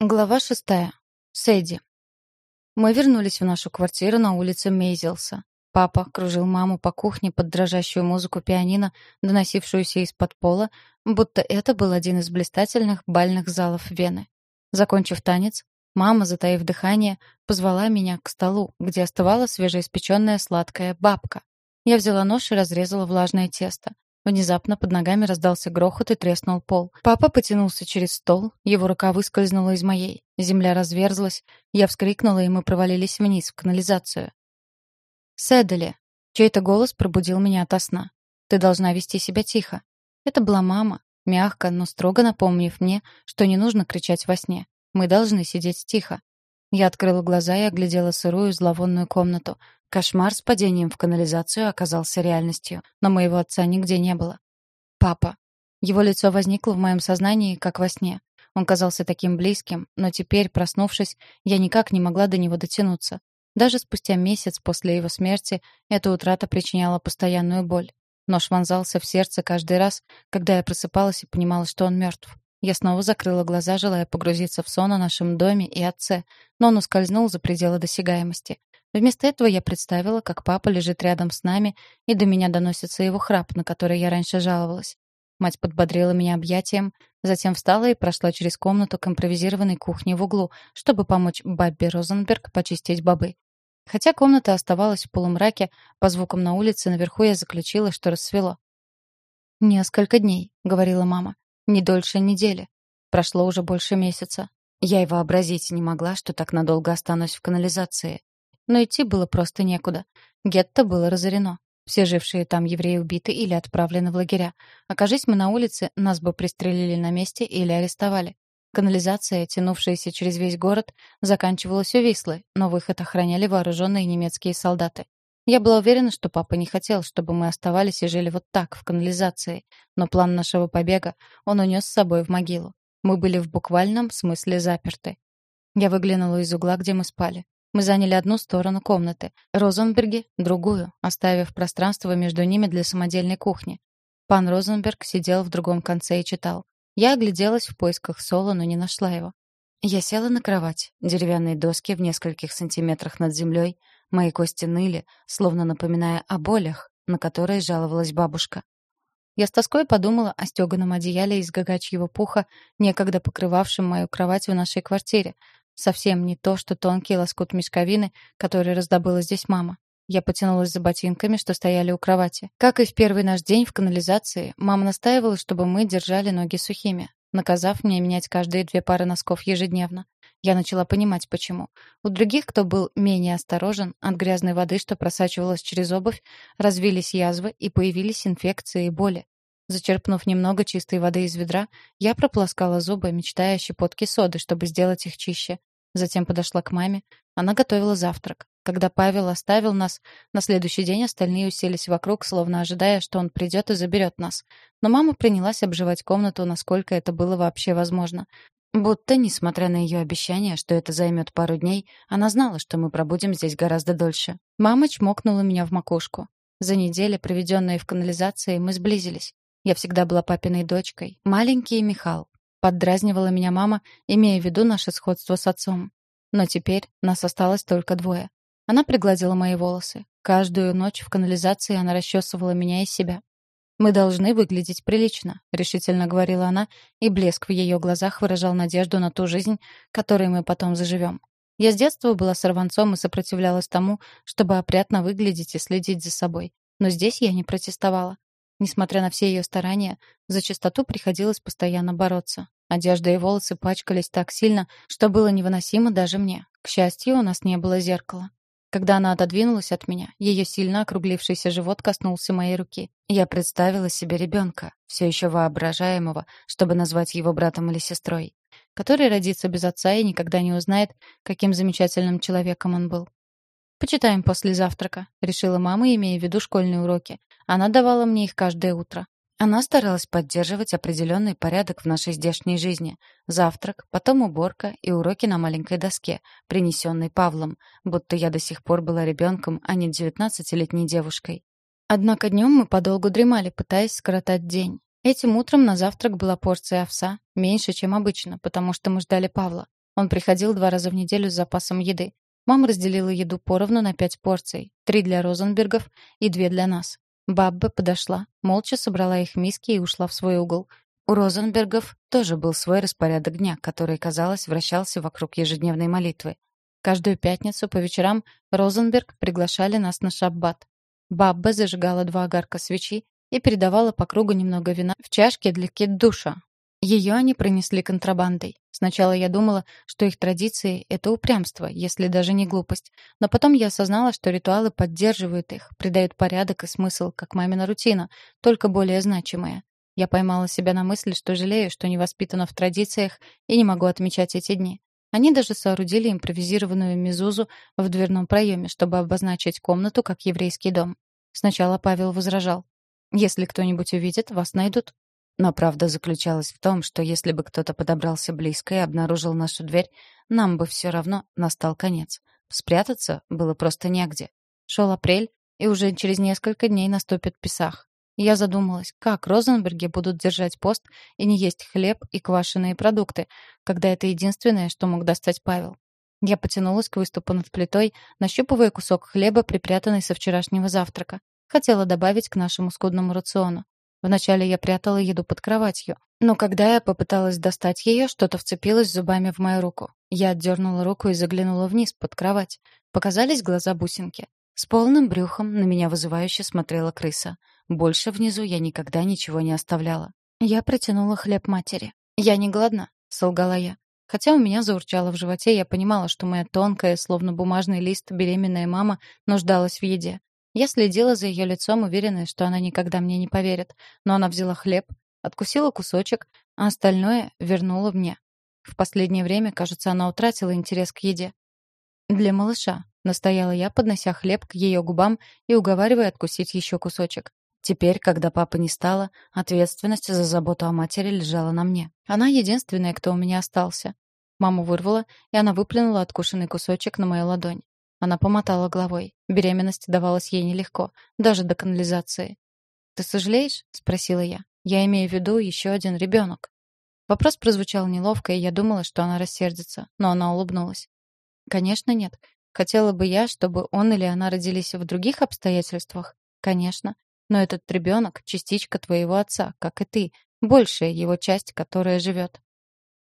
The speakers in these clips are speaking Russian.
Глава шестая. Сэдди. Мы вернулись в нашу квартиру на улице Мейзелса. Папа кружил маму по кухне под дрожащую музыку пианино, доносившуюся из-под пола, будто это был один из блистательных бальных залов Вены. Закончив танец, мама, затаив дыхание, позвала меня к столу, где остывала свежеиспеченная сладкая бабка. Я взяла нож и разрезала влажное тесто. Внезапно под ногами раздался грохот и треснул пол. Папа потянулся через стол, его рука выскользнула из моей. Земля разверзлась, я вскрикнула, и мы провалились вниз, в канализацию. «Сэдали!» Чей-то голос пробудил меня ото сна. «Ты должна вести себя тихо». Это была мама, мягко, но строго напомнив мне, что не нужно кричать во сне. Мы должны сидеть тихо. Я открыла глаза и оглядела сырую, зловонную комнату. Кошмар с падением в канализацию оказался реальностью, но моего отца нигде не было. Папа. Его лицо возникло в моем сознании, как во сне. Он казался таким близким, но теперь, проснувшись, я никак не могла до него дотянуться. Даже спустя месяц после его смерти эта утрата причиняла постоянную боль. Нож вонзался в сердце каждый раз, когда я просыпалась и понимала, что он мертв. Я снова закрыла глаза, желая погрузиться в сон о нашем доме и отце, но он ускользнул за пределы досягаемости. Вместо этого я представила, как папа лежит рядом с нами, и до меня доносится его храп, на который я раньше жаловалась. Мать подбодрила меня объятием, затем встала и прошла через комнату к импровизированной кухне в углу, чтобы помочь Бабби Розенберг почистить бобы. Хотя комната оставалась в полумраке, по звукам на улице наверху я заключила, что рассвело. «Несколько дней», — говорила мама. «Не дольше недели. Прошло уже больше месяца. Я и вообразить не могла, что так надолго останусь в канализации. Но идти было просто некуда. Гетто было разорено. Все жившие там евреи убиты или отправлены в лагеря. Окажись мы на улице, нас бы пристрелили на месте или арестовали. Канализация, тянувшаяся через весь город, заканчивалась у Вислы, но выход охраняли вооруженные немецкие солдаты. Я была уверена, что папа не хотел, чтобы мы оставались и жили вот так, в канализации. Но план нашего побега он унес с собой в могилу. Мы были в буквальном смысле заперты. Я выглянула из угла, где мы спали. Мы заняли одну сторону комнаты, Розенберги — другую, оставив пространство между ними для самодельной кухни. Пан Розенберг сидел в другом конце и читал. Я огляделась в поисках Соло, но не нашла его. Я села на кровать. Деревянные доски в нескольких сантиметрах над землей. Мои кости ныли, словно напоминая о болях, на которые жаловалась бабушка. Я с тоской подумала о стёганом одеяле из гагачьего пуха, некогда покрывавшем мою кровать в нашей квартире, Совсем не то, что тонкий лоскут мешковины, который раздобыла здесь мама. Я потянулась за ботинками, что стояли у кровати. Как и в первый наш день в канализации, мама настаивала, чтобы мы держали ноги сухими, наказав мне менять каждые две пары носков ежедневно. Я начала понимать, почему. У других, кто был менее осторожен, от грязной воды, что просачивалась через обувь, развились язвы и появились инфекции и боли. Зачерпнув немного чистой воды из ведра, я прополоскала зубы, мечтая о щепотке соды, чтобы сделать их чище. Затем подошла к маме. Она готовила завтрак. Когда Павел оставил нас, на следующий день остальные уселись вокруг, словно ожидая, что он придет и заберет нас. Но мама принялась обживать комнату, насколько это было вообще возможно. Будто, несмотря на ее обещание, что это займет пару дней, она знала, что мы пробудем здесь гораздо дольше. Мама чмокнула меня в макушку. За неделю, проведенные в канализации, мы сблизились. Я всегда была папиной дочкой. Маленький Михал. Поддразнивала меня мама, имея в виду наше сходство с отцом. Но теперь нас осталось только двое. Она пригладила мои волосы. Каждую ночь в канализации она расчесывала меня и себя. «Мы должны выглядеть прилично», — решительно говорила она, и блеск в ее глазах выражал надежду на ту жизнь, которой мы потом заживем. Я с детства была сорванцом и сопротивлялась тому, чтобы опрятно выглядеть и следить за собой. Но здесь я не протестовала. Несмотря на все ее старания, за чистоту приходилось постоянно бороться. Одежда и волосы пачкались так сильно, что было невыносимо даже мне. К счастью, у нас не было зеркала. Когда она отодвинулась от меня, ее сильно округлившийся живот коснулся моей руки. Я представила себе ребенка, все еще воображаемого, чтобы назвать его братом или сестрой, который родится без отца и никогда не узнает, каким замечательным человеком он был. «Почитаем после завтрака», — решила мама, имея в виду школьные уроки. Она давала мне их каждое утро. Она старалась поддерживать определенный порядок в нашей здешней жизни. Завтрак, потом уборка и уроки на маленькой доске, принесенной Павлом, будто я до сих пор была ребенком, а не девятнадцатилетней девушкой. Однако днем мы подолгу дремали, пытаясь скоротать день. Этим утром на завтрак была порция овса, меньше, чем обычно, потому что мы ждали Павла. Он приходил два раза в неделю с запасом еды. Мама разделила еду поровну на пять порций. Три для Розенбергов и две для нас. Бабба подошла, молча собрала их миски и ушла в свой угол. У Розенбергов тоже был свой распорядок дня, который, казалось, вращался вокруг ежедневной молитвы. Каждую пятницу по вечерам Розенберг приглашали нас на шаббат. Бабба зажигала два огарка свечи и передавала по кругу немного вина в чашке для киддуша. Ее они пронесли контрабандой. Сначала я думала, что их традиции — это упрямство, если даже не глупость. Но потом я осознала, что ритуалы поддерживают их, придают порядок и смысл, как мамина рутина, только более значимая. Я поймала себя на мысли, что жалею, что не воспитана в традициях и не могу отмечать эти дни. Они даже соорудили импровизированную мезузу в дверном проеме, чтобы обозначить комнату как еврейский дом. Сначала Павел возражал. «Если кто-нибудь увидит, вас найдут». Но правда заключалась в том, что если бы кто-то подобрался близко и обнаружил нашу дверь, нам бы все равно настал конец. Спрятаться было просто негде. Шел апрель, и уже через несколько дней наступит Песах. Я задумалась, как Розенберги будут держать пост и не есть хлеб и квашеные продукты, когда это единственное, что мог достать Павел. Я потянулась к выступу над плитой, нащупывая кусок хлеба, припрятанный со вчерашнего завтрака. Хотела добавить к нашему скудному рациону. Вначале я прятала еду под кроватью, но когда я попыталась достать ее, что-то вцепилось зубами в мою руку. Я отдернула руку и заглянула вниз, под кровать. Показались глаза бусинки. С полным брюхом на меня вызывающе смотрела крыса. Больше внизу я никогда ничего не оставляла. Я протянула хлеб матери. «Я не голодна», — солгала я. Хотя у меня заурчало в животе, я понимала, что моя тонкая, словно бумажный лист, беременная мама нуждалась в еде. Я следила за ее лицом, уверенная, что она никогда мне не поверит. Но она взяла хлеб, откусила кусочек, а остальное вернула мне. В последнее время, кажется, она утратила интерес к еде. «Для малыша», — настояла я, поднося хлеб к ее губам и уговаривая откусить еще кусочек. Теперь, когда папы не стало, ответственность за заботу о матери лежала на мне. Она единственная, кто у меня остался. Маму вырвала, и она выплюнула откушенный кусочек на мою ладонь. Она помотала головой. Беременность давалась ей нелегко, даже до канализации. «Ты сожалеешь?» — спросила я. «Я имею в виду еще один ребенок». Вопрос прозвучал неловко, и я думала, что она рассердится, но она улыбнулась. «Конечно нет. Хотела бы я, чтобы он или она родились в других обстоятельствах? Конечно. Но этот ребенок — частичка твоего отца, как и ты, большая его часть, которая живет.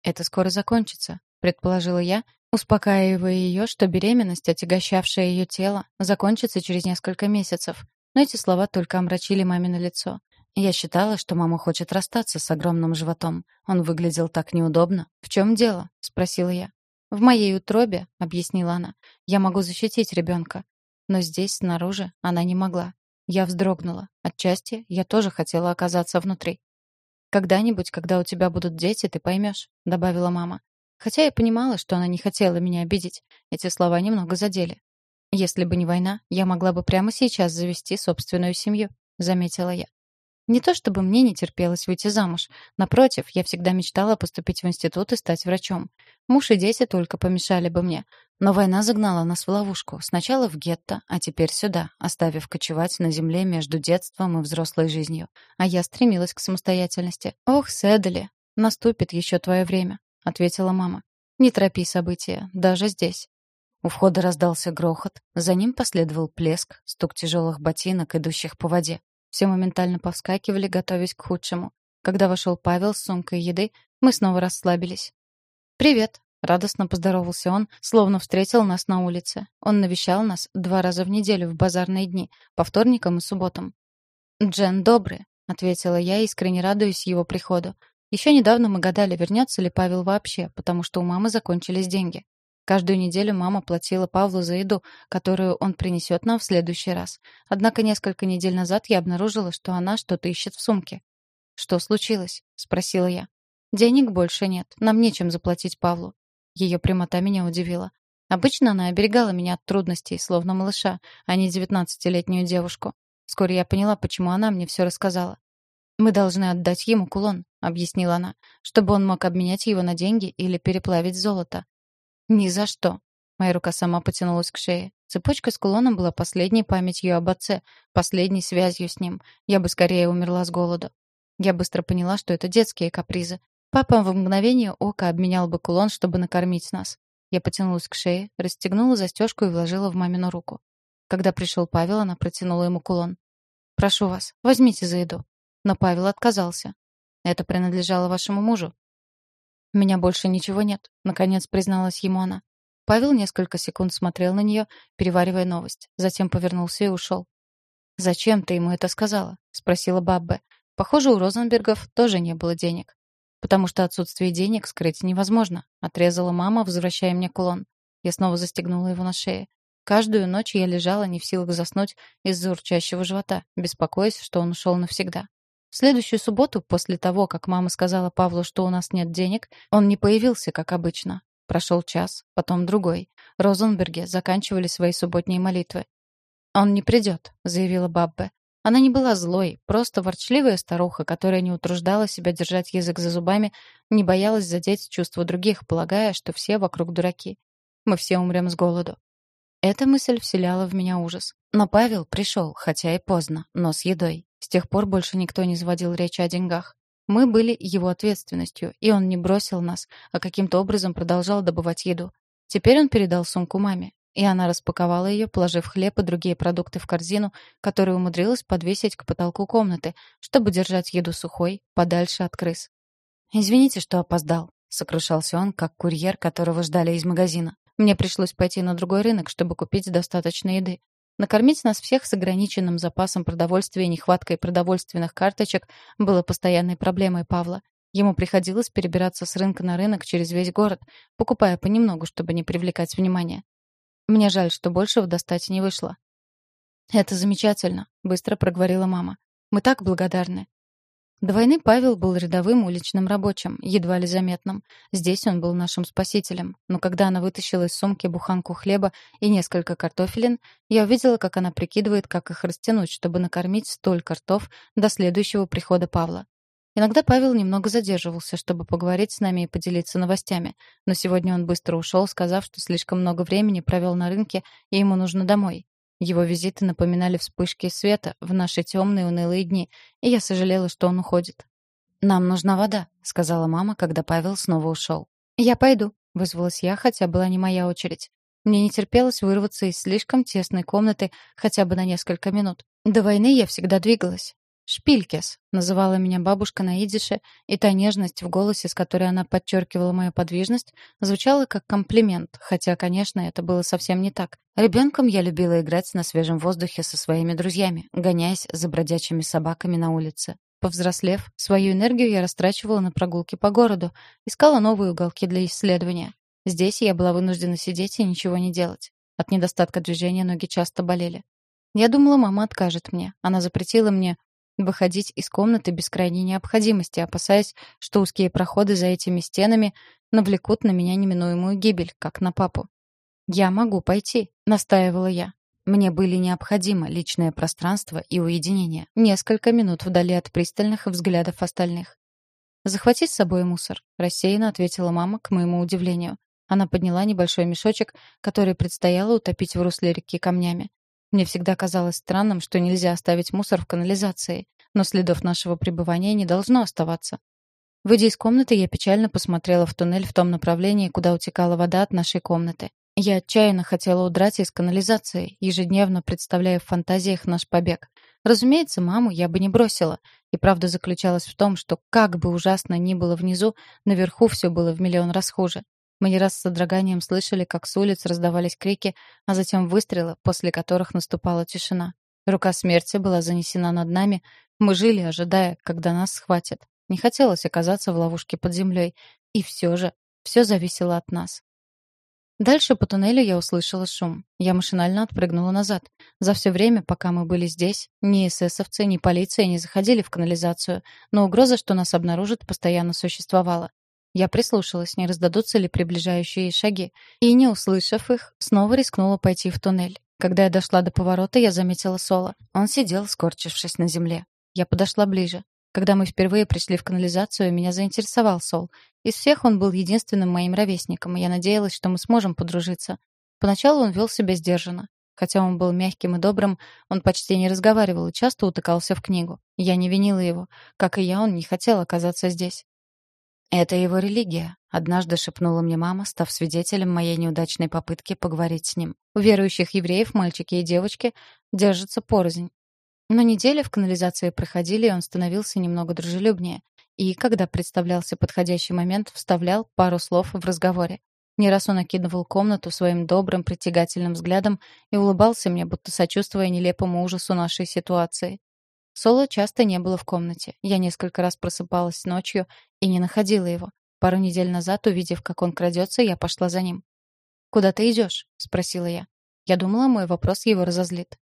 Это скоро закончится, предположила я, успокаивая ее, что беременность, отягощавшая ее тело, закончится через несколько месяцев. Но эти слова только омрачили мамино лицо. Я считала, что мама хочет расстаться с огромным животом. Он выглядел так неудобно. «В чем дело?» — спросила я. «В моей утробе», — объяснила она, — «я могу защитить ребенка». Но здесь, снаружи, она не могла. Я вздрогнула. Отчасти я тоже хотела оказаться внутри. «Когда-нибудь, когда у тебя будут дети, ты поймешь», — добавила мама. Хотя я понимала, что она не хотела меня обидеть. Эти слова немного задели. «Если бы не война, я могла бы прямо сейчас завести собственную семью», — заметила я. Не то чтобы мне не терпелось выйти замуж. Напротив, я всегда мечтала поступить в институт и стать врачом. Муж и дети только помешали бы мне. Но война загнала нас в ловушку. Сначала в гетто, а теперь сюда, оставив кочевать на земле между детством и взрослой жизнью. А я стремилась к самостоятельности. «Ох, Сэдли, наступит еще твое время», — ответила мама. «Не торопи события, даже здесь». У входа раздался грохот, за ним последовал плеск, стук тяжелых ботинок, идущих по воде. Все моментально повскакивали, готовясь к худшему. Когда вошел Павел с сумкой еды, мы снова расслабились. «Привет», — радостно поздоровался он, словно встретил нас на улице. Он навещал нас два раза в неделю в базарные дни, по вторникам и субботам. «Джен добрый», — ответила я, искренне радуясь его приходу. Еще недавно мы гадали, вернется ли Павел вообще, потому что у мамы закончились деньги. Каждую неделю мама платила Павлу за еду, которую он принесет нам в следующий раз. Однако несколько недель назад я обнаружила, что она что-то ищет в сумке. «Что случилось?» — спросила я. «Денег больше нет. Нам нечем заплатить Павлу». Ее прямота меня удивила. Обычно она оберегала меня от трудностей, словно малыша, а не девятнадцатилетнюю девушку. Вскоре я поняла, почему она мне все рассказала. «Мы должны отдать ему кулон», — объяснила она, «чтобы он мог обменять его на деньги или переплавить золото. «Ни за что». Моя рука сама потянулась к шее. Цепочка с кулоном была последней памятью об отце, последней связью с ним. Я бы скорее умерла с голоду. Я быстро поняла, что это детские капризы. Папа в мгновение ока обменял бы кулон, чтобы накормить нас. Я потянулась к шее, расстегнула застежку и вложила в мамину руку. Когда пришел Павел, она протянула ему кулон. «Прошу вас, возьмите за еду». Но Павел отказался. «Это принадлежало вашему мужу». «У меня больше ничего нет», — наконец призналась ему она. Павел несколько секунд смотрел на нее, переваривая новость. Затем повернулся и ушел. «Зачем ты ему это сказала?» — спросила Баббе. Похоже, у Розенбергов тоже не было денег. «Потому что отсутствие денег скрыть невозможно», — отрезала мама, возвращая мне кулон. Я снова застегнула его на шее. Каждую ночь я лежала не в силах заснуть из-за урчащего живота, беспокоясь, что он ушел навсегда. В следующую субботу, после того, как мама сказала Павлу, что у нас нет денег, он не появился, как обычно. Прошел час, потом другой. Розенберги заканчивали свои субботние молитвы. «Он не придет», — заявила Баббе. Она не была злой, просто ворчливая старуха, которая не утруждала себя держать язык за зубами, не боялась задеть чувства других, полагая, что все вокруг дураки. Мы все умрем с голоду. Эта мысль вселяла в меня ужас. Но Павел пришел, хотя и поздно, но с едой. С тех пор больше никто не заводил речи о деньгах. Мы были его ответственностью, и он не бросил нас, а каким-то образом продолжал добывать еду. Теперь он передал сумку маме, и она распаковала ее, положив хлеб и другие продукты в корзину, которую умудрилась подвесить к потолку комнаты, чтобы держать еду сухой, подальше от крыс. «Извините, что опоздал», — сокрушался он, как курьер, которого ждали из магазина. «Мне пришлось пойти на другой рынок, чтобы купить достаточно еды. Накормить нас всех с ограниченным запасом продовольствия и нехваткой продовольственных карточек было постоянной проблемой Павла. Ему приходилось перебираться с рынка на рынок через весь город, покупая понемногу, чтобы не привлекать внимания. Мне жаль, что большего достать не вышло. «Это замечательно», — быстро проговорила мама. «Мы так благодарны. До войны Павел был рядовым уличным рабочим, едва ли заметным. Здесь он был нашим спасителем. Но когда она вытащила из сумки буханку хлеба и несколько картофелин, я увидела, как она прикидывает, как их растянуть, чтобы накормить столько ртов до следующего прихода Павла. Иногда Павел немного задерживался, чтобы поговорить с нами и поделиться новостями, но сегодня он быстро ушел, сказав, что слишком много времени провел на рынке и ему нужно домой. Его визиты напоминали вспышки света в наши темные унылые дни, и я сожалела, что он уходит. «Нам нужна вода», — сказала мама, когда Павел снова ушел. «Я пойду», — вызвалась я, хотя была не моя очередь. Мне не терпелось вырваться из слишком тесной комнаты хотя бы на несколько минут. До войны я всегда двигалась. «Шпилькес», — называла меня бабушка на идише, и та нежность в голосе, с которой она подчеркивала мою подвижность, звучала как комплимент, хотя, конечно, это было совсем не так. Ребенком я любила играть на свежем воздухе со своими друзьями, гоняясь за бродячими собаками на улице. Повзрослев, свою энергию я растрачивала на прогулки по городу, искала новые уголки для исследования. Здесь я была вынуждена сидеть и ничего не делать. От недостатка движения ноги часто болели. Я думала, мама откажет мне. Она запретила мне выходить из комнаты без крайней необходимости, опасаясь, что узкие проходы за этими стенами навлекут на меня неминуемую гибель, как на папу. «Я могу пойти», — настаивала я. Мне были необходимо личное пространство и уединение, несколько минут вдали от пристальных взглядов остальных. «Захвати с собой мусор», — рассеянно ответила мама, к моему удивлению. Она подняла небольшой мешочек, который предстояло утопить в русле реки камнями. Мне всегда казалось странным, что нельзя оставить мусор в канализации, но следов нашего пребывания не должно оставаться. Выйдя из комнаты, я печально посмотрела в туннель в том направлении, куда утекала вода от нашей комнаты. Я отчаянно хотела удрать из канализации, ежедневно представляя в фантазиях наш побег. Разумеется, маму я бы не бросила. И правда заключалась в том, что как бы ужасно ни было внизу, наверху все было в миллион раз хуже. Мы не раз с содроганием слышали, как с улиц раздавались крики, а затем выстрелы, после которых наступала тишина. Рука смерти была занесена над нами. Мы жили, ожидая, когда нас схватят. Не хотелось оказаться в ловушке под землей. И все же, все зависело от нас. Дальше по туннелю я услышала шум. Я машинально отпрыгнула назад. За все время, пока мы были здесь, ни эсэсовцы, ни полиция не заходили в канализацию, но угроза, что нас обнаружат, постоянно существовала. Я прислушалась, не раздадутся ли приближающие шаги, и, не услышав их, снова рискнула пойти в туннель. Когда я дошла до поворота, я заметила Соло. Он сидел, скорчившись на земле. Я подошла ближе. Когда мы впервые пришли в канализацию, меня заинтересовал Сол. Из всех он был единственным моим ровесником, и я надеялась, что мы сможем подружиться. Поначалу он вел себя сдержанно. Хотя он был мягким и добрым, он почти не разговаривал и часто утыкался в книгу. Я не винила его. Как и я, он не хотел оказаться здесь. «Это его религия», — однажды шепнула мне мама, став свидетелем моей неудачной попытки поговорить с ним. У верующих евреев мальчики и девочки держатся порознь. Но недели в канализации проходили, и он становился немного дружелюбнее. И, когда представлялся подходящий момент, вставлял пару слов в разговоре. Не раз он окидывал комнату своим добрым, притягательным взглядом и улыбался мне, будто сочувствуя нелепому ужасу нашей ситуации. Соло часто не было в комнате. Я несколько раз просыпалась ночью и не находила его. Пару недель назад, увидев, как он крадется, я пошла за ним. «Куда ты идешь?» — спросила я. Я думала, мой вопрос его разозлит.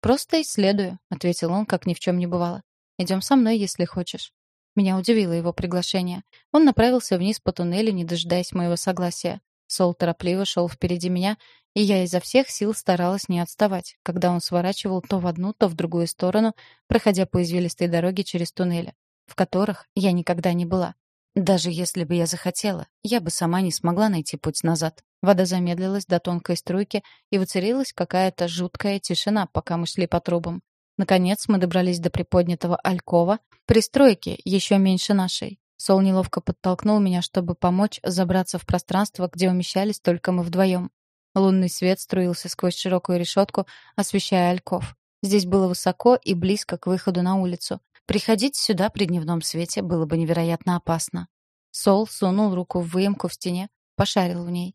«Просто исследую», — ответил он, как ни в чем не бывало. «Идем со мной, если хочешь». Меня удивило его приглашение. Он направился вниз по туннелю, не дожидаясь моего согласия. Сол торопливо шел впереди меня, и я изо всех сил старалась не отставать, когда он сворачивал то в одну, то в другую сторону, проходя по извилистой дороге через туннели, в которых я никогда не была. Даже если бы я захотела, я бы сама не смогла найти путь назад. Вода замедлилась до тонкой струйки, и воцарилась какая-то жуткая тишина, пока мы шли по трубам. Наконец мы добрались до приподнятого алькова, пристройки, еще меньше нашей. Сол неловко подтолкнул меня, чтобы помочь забраться в пространство, где умещались только мы вдвоем. Лунный свет струился сквозь широкую решетку, освещая альков. Здесь было высоко и близко к выходу на улицу. Приходить сюда при дневном свете было бы невероятно опасно. Сол сунул руку в выемку в стене, пошарил в ней.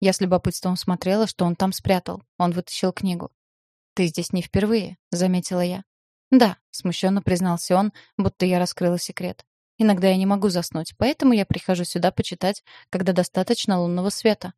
Я с любопытством смотрела, что он там спрятал. Он вытащил книгу. «Ты здесь не впервые», — заметила я. «Да», — смущенно признался он, будто я раскрыла секрет. Иногда я не могу заснуть, поэтому я прихожу сюда почитать, когда достаточно лунного света.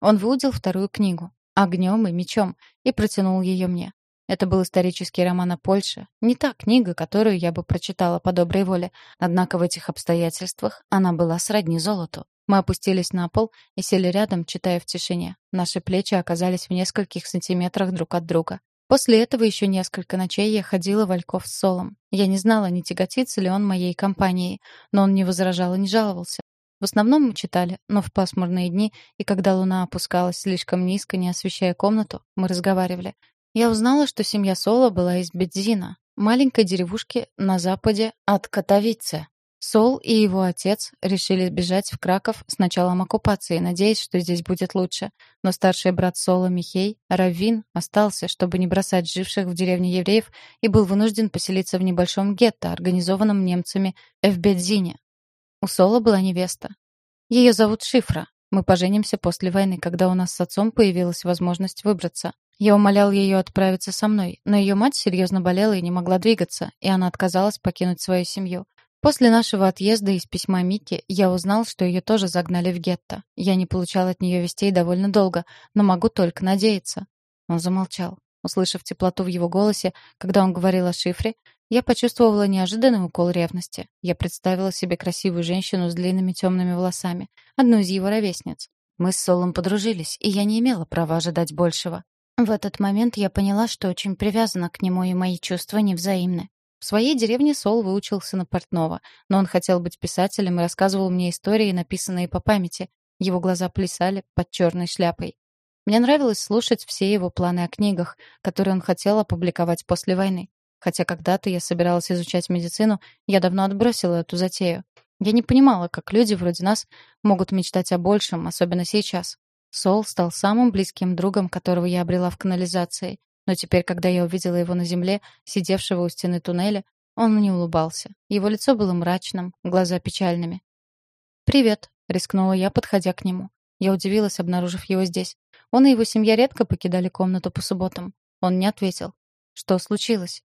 Он выудил вторую книгу «Огнем и мечом» и протянул ее мне. Это был исторический роман о Польше, не та книга, которую я бы прочитала по доброй воле, однако в этих обстоятельствах она была сродни золоту. Мы опустились на пол и сели рядом, читая в тишине. Наши плечи оказались в нескольких сантиметрах друг от друга. После этого еще несколько ночей я ходила в Ольков с Солом. Я не знала, не тяготится ли он моей компанией, но он не возражал и не жаловался. В основном мы читали, но в пасмурные дни и когда луна опускалась слишком низко, не освещая комнату, мы разговаривали. Я узнала, что семья Сола была из Бедзина, маленькой деревушки на западе от Катовице. Сол и его отец решили бежать в Краков с началом оккупации, надеясь, что здесь будет лучше. Но старший брат Сола Михей, Раввин, остался, чтобы не бросать живших в деревне евреев, и был вынужден поселиться в небольшом гетто, организованном немцами в Бедзине. У Сола была невеста. Ее зовут Шифра. Мы поженимся после войны, когда у нас с отцом появилась возможность выбраться. Я умолял ее отправиться со мной, но ее мать серьезно болела и не могла двигаться, и она отказалась покинуть свою семью. После нашего отъезда из письма Микки я узнал, что ее тоже загнали в гетто. Я не получал от нее вестей довольно долго, но могу только надеяться. Он замолчал. Услышав теплоту в его голосе, когда он говорил о шифре, я почувствовала неожиданный укол ревности. Я представила себе красивую женщину с длинными темными волосами, одну из его ровесниц. Мы с Солом подружились, и я не имела права ожидать большего. В этот момент я поняла, что очень привязана к нему, и мои чувства невзаимны. В своей деревне Сол выучился на портного, но он хотел быть писателем и рассказывал мне истории, написанные по памяти. Его глаза плясали под черной шляпой. Мне нравилось слушать все его планы о книгах, которые он хотел опубликовать после войны. Хотя когда-то я собиралась изучать медицину, я давно отбросила эту затею. Я не понимала, как люди вроде нас могут мечтать о большем, особенно сейчас. Сол стал самым близким другом, которого я обрела в канализации. Но теперь, когда я увидела его на земле, сидевшего у стены туннеля, он не улыбался. Его лицо было мрачным, глаза печальными. «Привет», — рискнула я, подходя к нему. Я удивилась, обнаружив его здесь. Он и его семья редко покидали комнату по субботам. Он не ответил. «Что случилось?»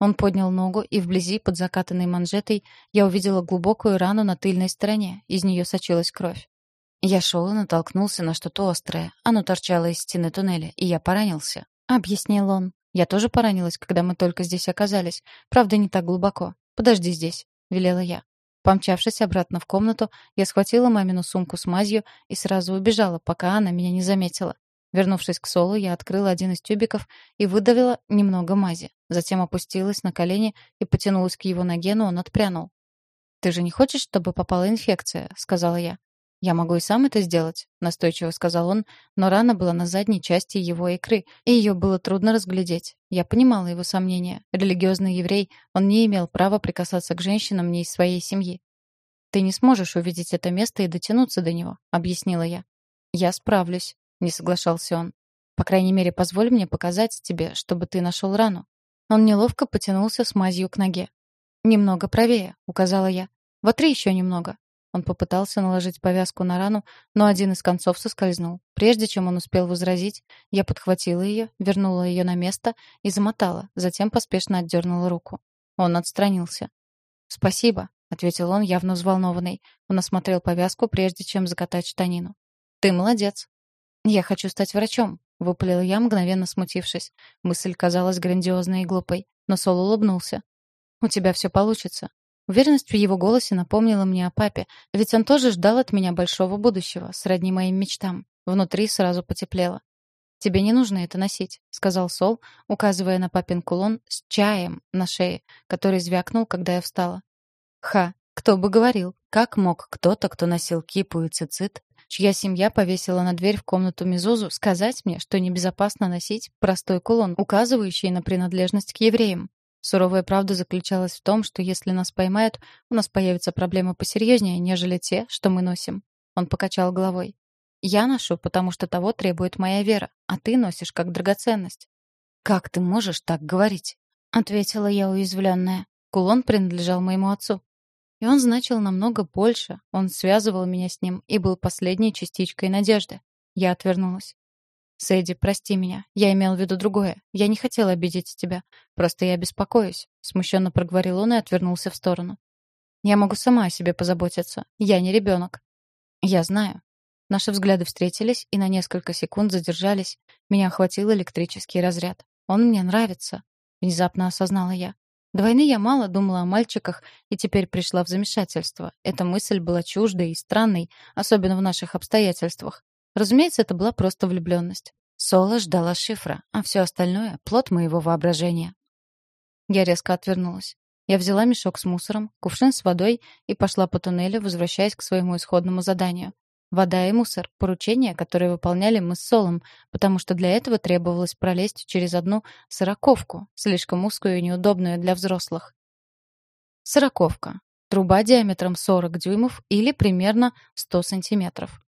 Он поднял ногу, и вблизи, под закатанной манжетой, я увидела глубокую рану на тыльной стороне. Из нее сочилась кровь. Я шел и натолкнулся на что-то острое. Оно торчало из стены туннеля, и я поранился. — объяснил он. «Я тоже поранилась, когда мы только здесь оказались. Правда, не так глубоко. Подожди здесь», — велела я. Помчавшись обратно в комнату, я схватила мамину сумку с мазью и сразу убежала, пока она меня не заметила. Вернувшись к Солу, я открыла один из тюбиков и выдавила немного мази. Затем опустилась на колени и потянулась к его ноге, но он отпрянул. «Ты же не хочешь, чтобы попала инфекция?» — сказала я. «Я могу и сам это сделать», — настойчиво сказал он, но рана была на задней части его икры, и ее было трудно разглядеть. Я понимала его сомнения. Религиозный еврей, он не имел права прикасаться к женщинам не из своей семьи. Ты не сможешь увидеть это место и дотянуться до него, объяснила я. Я справлюсь, не соглашался он. По крайней мере, позволь мне показать тебе, чтобы ты нашел рану. Он неловко потянулся с мазью к ноге. «Немного правее», — указала я. «Вотри еще немного». Он попытался наложить повязку на рану, но один из концов соскользнул. Прежде чем он успел возразить, я подхватила ее, вернула ее на место и замотала, затем поспешно отдернула руку. Он отстранился. «Спасибо», — ответил он, явно взволнованный. Он осмотрел повязку, прежде чем закатать штанину. «Ты молодец». «Я хочу стать врачом», — выпалила я, мгновенно смутившись. Мысль казалась грандиозной и глупой, но Сол улыбнулся. «У тебя все получится». Уверенность в его голосе напомнила мне о папе, ведь он тоже ждал от меня большого будущего, сродни моим мечтам. Внутри сразу потеплело. «Тебе не нужно это носить», — сказал Сол, указывая на папин кулон с чаем на шее, который звякнул, когда я встала. «Ха, кто бы говорил, как мог кто-то, кто носил кипу и цицит, чья семья повесила на дверь в комнату Мизузу, сказать мне, что небезопасно носить простой кулон, указывающий на принадлежность к евреям? Суровая правда заключалась в том, что если нас поймают, у нас появятся проблемы посерьезнее, нежели те, что мы носим. Он покачал головой. Я ношу, потому что того требует моя вера, а ты носишь как драгоценность. Как ты можешь так говорить? ответила я уязвленная. Кулон принадлежал моему отцу. И он значил намного больше. Он связывал меня с ним и был последней частичкой надежды. Я отвернулась. «Сэдди, прости меня. Я имел в виду другое. Я не хотел обидеть тебя. Просто я беспокоюсь», — смущенно проговорил он и отвернулся в сторону. «Я могу сама о себе позаботиться. Я не ребенок». «Я знаю». Наши взгляды встретились и на несколько секунд задержались. Меня охватил электрический разряд. «Он мне нравится», — внезапно осознала я. До я мало думала о мальчиках и теперь пришла в замешательство. Эта мысль была чуждой и странной, особенно в наших обстоятельствах. Разумеется, это была просто влюбленность. Соло ждала шифра, а все остальное — плод моего воображения. Я резко отвернулась. Я взяла мешок с мусором, кувшин с водой и пошла по туннелю, возвращаясь к своему исходному заданию. Вода и мусор — поручения, которые выполняли мы с Солом, потому что для этого требовалось пролезть через одну сороковку, слишком узкую и неудобную для взрослых. Сороковка. Труба диаметром 40 дюймов или примерно 100 сантиметров.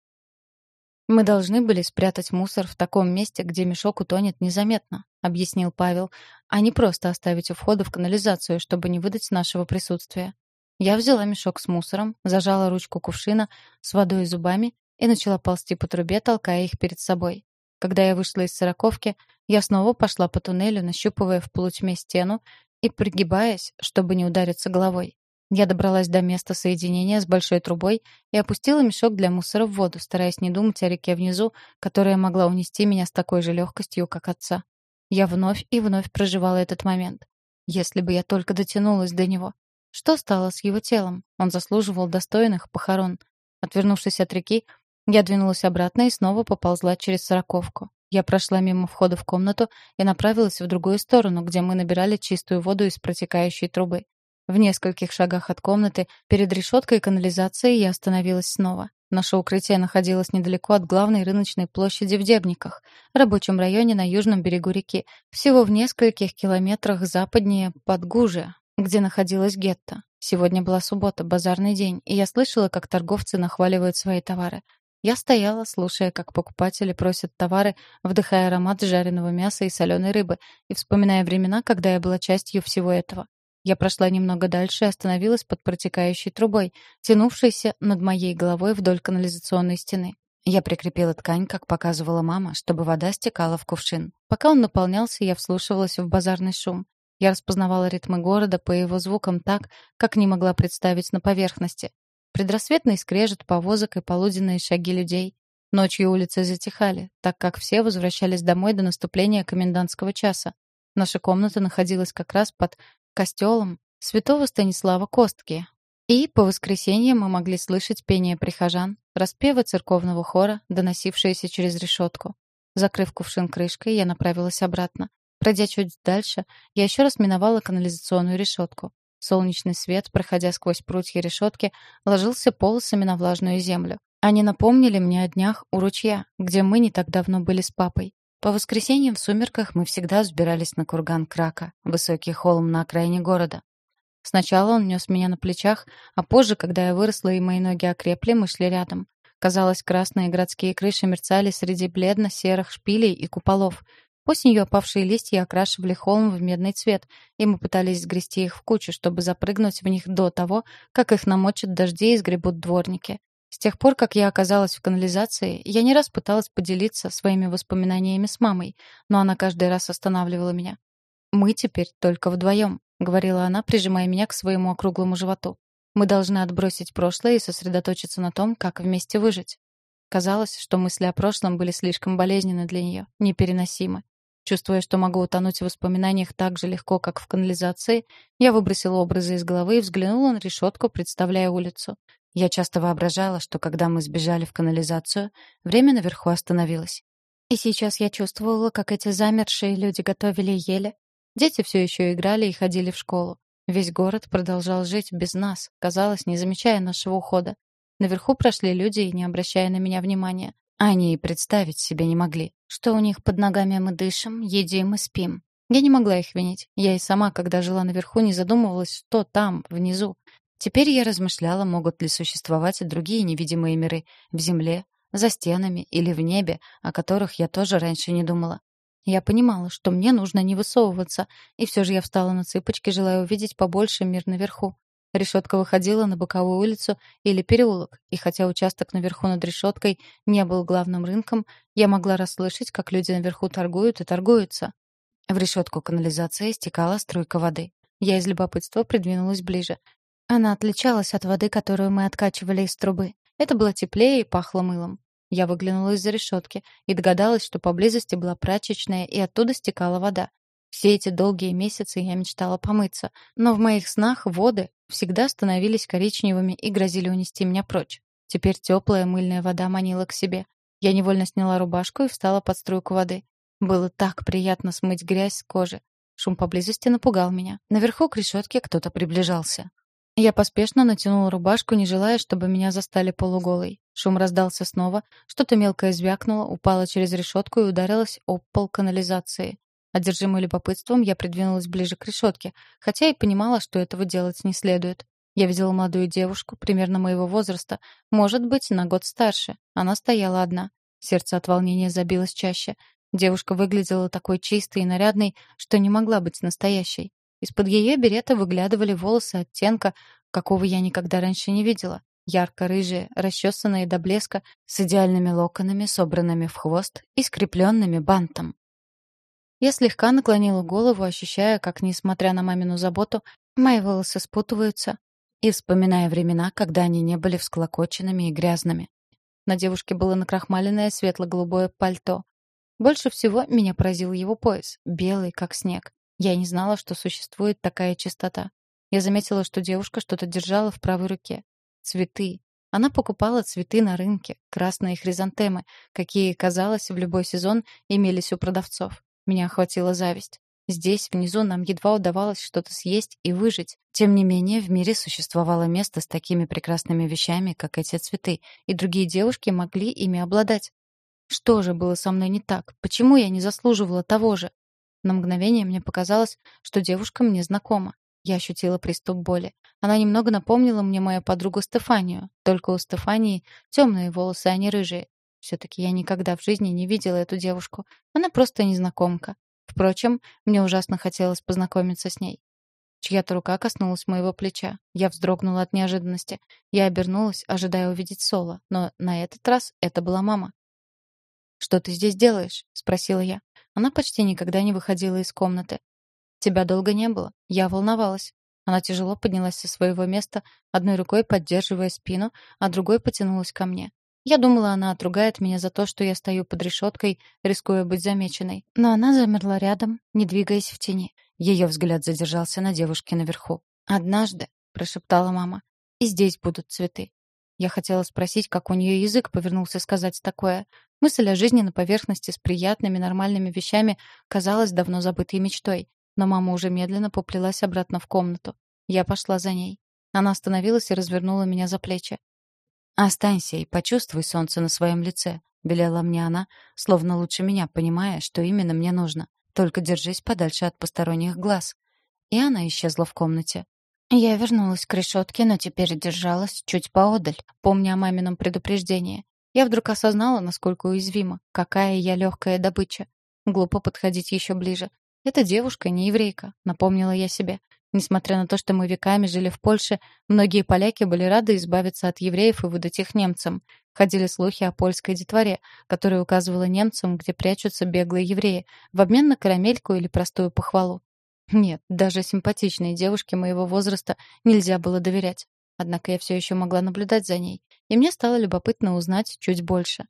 «Мы должны были спрятать мусор в таком месте, где мешок утонет незаметно», — объяснил Павел, «а не просто оставить у входа в канализацию, чтобы не выдать нашего присутствия». Я взяла мешок с мусором, зажала ручку кувшина с водой и зубами и начала ползти по трубе, толкая их перед собой. Когда я вышла из сороковки, я снова пошла по туннелю, нащупывая в полутьме стену и пригибаясь, чтобы не удариться головой. Я добралась до места соединения с большой трубой и опустила мешок для мусора в воду, стараясь не думать о реке внизу, которая могла унести меня с такой же легкостью, как отца. Я вновь и вновь проживала этот момент. Если бы я только дотянулась до него. Что стало с его телом? Он заслуживал достойных похорон. Отвернувшись от реки, я двинулась обратно и снова поползла через сороковку. Я прошла мимо входа в комнату и направилась в другую сторону, где мы набирали чистую воду из протекающей трубы. В нескольких шагах от комнаты, перед решеткой канализации, я остановилась снова. Наше укрытие находилось недалеко от главной рыночной площади в Дебниках, рабочем районе на южном берегу реки, всего в нескольких километрах западнее Подгужия, где находилась гетто. Сегодня была суббота, базарный день, и я слышала, как торговцы нахваливают свои товары. Я стояла, слушая, как покупатели просят товары, вдыхая аромат жареного мяса и соленой рыбы, и вспоминая времена, когда я была частью всего этого. Я прошла немного дальше и остановилась под протекающей трубой, тянувшейся над моей головой вдоль канализационной стены. Я прикрепила ткань, как показывала мама, чтобы вода стекала в кувшин. Пока он наполнялся, я вслушивалась в базарный шум. Я распознавала ритмы города по его звукам так, как не могла представить на поверхности. Предрассветный скрежет повозок и полуденные шаги людей. Ночью улицы затихали, так как все возвращались домой до наступления комендантского часа. Наша комната находилась как раз под костелом святого Станислава Костки. И по воскресеньям мы могли слышать пение прихожан, распевы церковного хора, доносившиеся через решетку. Закрыв кувшин крышкой, я направилась обратно. Пройдя чуть дальше, я еще раз миновала канализационную решетку. Солнечный свет, проходя сквозь прутья решетки, ложился полосами на влажную землю. Они напомнили мне о днях у ручья, где мы не так давно были с папой. По воскресеньям в сумерках мы всегда взбирались на курган Крака, высокий холм на окраине города. Сначала он нес меня на плечах, а позже, когда я выросла и мои ноги окрепли, мы шли рядом. Казалось, красные городские крыши мерцали среди бледно-серых шпилей и куполов. Осенью опавшие листья окрашивали холм в медный цвет, и мы пытались сгрести их в кучу, чтобы запрыгнуть в них до того, как их намочат дожди и сгребут дворники. С тех пор, как я оказалась в канализации, я не раз пыталась поделиться своими воспоминаниями с мамой, но она каждый раз останавливала меня. «Мы теперь только вдвоем», — говорила она, прижимая меня к своему округлому животу. «Мы должны отбросить прошлое и сосредоточиться на том, как вместе выжить». Казалось, что мысли о прошлом были слишком болезненны для нее, непереносимы. Чувствуя, что могу утонуть в воспоминаниях так же легко, как в канализации, я выбросила образы из головы и взглянула на решетку, представляя улицу. Я часто воображала, что когда мы сбежали в канализацию, время наверху остановилось. И сейчас я чувствовала, как эти замершие люди готовили и ели. Дети все еще играли и ходили в школу. Весь город продолжал жить без нас, казалось, не замечая нашего ухода. Наверху прошли люди, не обращая на меня внимания. Они и представить себе не могли, что у них под ногами мы дышим, едим и спим. Я не могла их винить. Я и сама, когда жила наверху, не задумывалась, что там, внизу. Теперь я размышляла, могут ли существовать другие невидимые миры в земле, за стенами или в небе, о которых я тоже раньше не думала. Я понимала, что мне нужно не высовываться, и все же я встала на цыпочки, желая увидеть побольше мир наверху. Решетка выходила на боковую улицу или переулок, и хотя участок наверху над решеткой не был главным рынком, я могла расслышать, как люди наверху торгуют и торгуются. В решетку канализации стекала струйка воды. Я из любопытства придвинулась ближе. Она отличалась от воды, которую мы откачивали из трубы. Это было теплее и пахло мылом. Я выглянула из-за решетки и догадалась, что поблизости была прачечная, и оттуда стекала вода. Все эти долгие месяцы я мечтала помыться, но в моих снах воды всегда становились коричневыми и грозили унести меня прочь. Теперь теплая мыльная вода манила к себе. Я невольно сняла рубашку и встала под струйку воды. Было так приятно смыть грязь с кожи. Шум поблизости напугал меня. Наверху к решетке кто-то приближался. Я поспешно натянула рубашку, не желая, чтобы меня застали полуголой. Шум раздался снова, что-то мелкое звякнуло, упало через решетку и ударилось об пол канализации. Одержимой любопытством я придвинулась ближе к решетке, хотя и понимала, что этого делать не следует. Я видела молодую девушку, примерно моего возраста, может быть, на год старше. Она стояла одна. Сердце от волнения забилось чаще. Девушка выглядела такой чистой и нарядной, что не могла быть настоящей. Из-под ее берета выглядывали волосы оттенка, какого я никогда раньше не видела. Ярко-рыжие, расчесанные до блеска, с идеальными локонами, собранными в хвост и скрепленными бантом. Я слегка наклонила голову, ощущая, как, несмотря на мамину заботу, мои волосы спутываются, и вспоминая времена, когда они не были всклокоченными и грязными. На девушке было накрахмаленное светло-голубое пальто. Больше всего меня поразил его пояс, белый, как снег. Я не знала, что существует такая чистота. Я заметила, что девушка что-то держала в правой руке. Цветы. Она покупала цветы на рынке, красные хризантемы, какие, казалось, в любой сезон имелись у продавцов. Меня охватила зависть. Здесь, внизу, нам едва удавалось что-то съесть и выжить. Тем не менее, в мире существовало место с такими прекрасными вещами, как эти цветы, и другие девушки могли ими обладать. Что же было со мной не так? Почему я не заслуживала того же? На мгновение мне показалось, что девушка мне знакома. Я ощутила приступ боли. Она немного напомнила мне мою подругу Стефанию, только у Стефании темные волосы, а не рыжие. Все-таки я никогда в жизни не видела эту девушку. Она просто незнакомка. Впрочем, мне ужасно хотелось познакомиться с ней. Чья-то рука коснулась моего плеча. Я вздрогнула от неожиданности. Я обернулась, ожидая увидеть Соло, но на этот раз это была мама. «Что ты здесь делаешь?» — спросила я. Она почти никогда не выходила из комнаты. «Тебя долго не было. Я волновалась». Она тяжело поднялась со своего места, одной рукой поддерживая спину, а другой потянулась ко мне. Я думала, она отругает меня за то, что я стою под решеткой, рискуя быть замеченной. Но она замерла рядом, не двигаясь в тени. Ее взгляд задержался на девушке наверху. «Однажды», — прошептала мама, — «и здесь будут цветы». Я хотела спросить, как у нее язык повернулся сказать такое. Мысль о жизни на поверхности с приятными, нормальными вещами казалась давно забытой мечтой. Но мама уже медленно поплелась обратно в комнату. Я пошла за ней. Она остановилась и развернула меня за плечи. «Останься и почувствуй солнце на своем лице», — велела мне она, словно лучше меня, понимая, что именно мне нужно. «Только держись подальше от посторонних глаз». И она исчезла в комнате. Я вернулась к решетке, но теперь держалась чуть поодаль, помня о мамином предупреждении. Я вдруг осознала, насколько уязвима, какая я легкая добыча. Глупо подходить еще ближе. Эта девушка не еврейка, напомнила я себе. Несмотря на то, что мы веками жили в Польше, многие поляки были рады избавиться от евреев и выдать их немцам. Ходили слухи о польской детворе, которая указывала немцам, где прячутся беглые евреи, в обмен на карамельку или простую похвалу. Нет, даже симпатичной девушке моего возраста нельзя было доверять. Однако я все еще могла наблюдать за ней, и мне стало любопытно узнать чуть больше.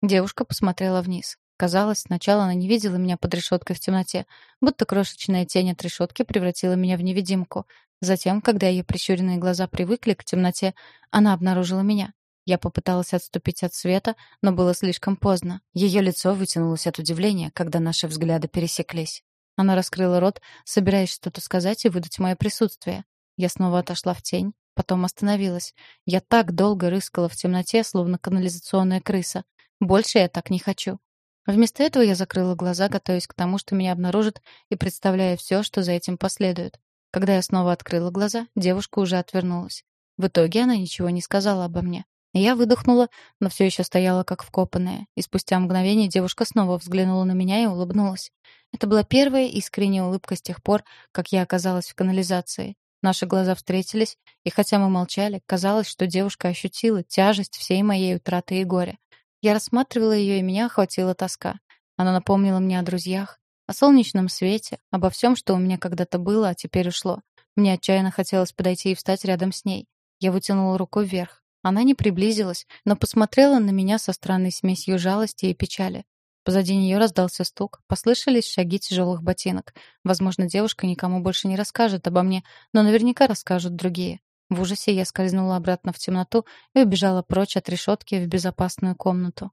Девушка посмотрела вниз. Казалось, сначала она не видела меня под решеткой в темноте, будто крошечная тень от решетки превратила меня в невидимку. Затем, когда ее прищуренные глаза привыкли к темноте, она обнаружила меня. Я попыталась отступить от света, но было слишком поздно. Ее лицо вытянулось от удивления, когда наши взгляды пересеклись. Она раскрыла рот, собираясь что-то сказать и выдать мое присутствие. Я снова отошла в тень, потом остановилась. Я так долго рыскала в темноте, словно канализационная крыса. Больше я так не хочу. Вместо этого я закрыла глаза, готовясь к тому, что меня обнаружат, и представляя все, что за этим последует. Когда я снова открыла глаза, девушка уже отвернулась. В итоге она ничего не сказала обо мне. Я выдохнула, но все еще стояла как вкопанная, и спустя мгновение девушка снова взглянула на меня и улыбнулась. Это была первая искренняя улыбка с тех пор, как я оказалась в канализации. Наши глаза встретились, и хотя мы молчали, казалось, что девушка ощутила тяжесть всей моей утраты и горя. Я рассматривала ее, и меня охватила тоска. Она напомнила мне о друзьях, о солнечном свете, обо всем, что у меня когда-то было, а теперь ушло. Мне отчаянно хотелось подойти и встать рядом с ней. Я вытянула руку вверх. Она не приблизилась, но посмотрела на меня со странной смесью жалости и печали. Позади нее раздался стук, послышались шаги тяжелых ботинок. Возможно, девушка никому больше не расскажет обо мне, но наверняка расскажут другие. В ужасе я скользнула обратно в темноту и убежала прочь от решетки в безопасную комнату.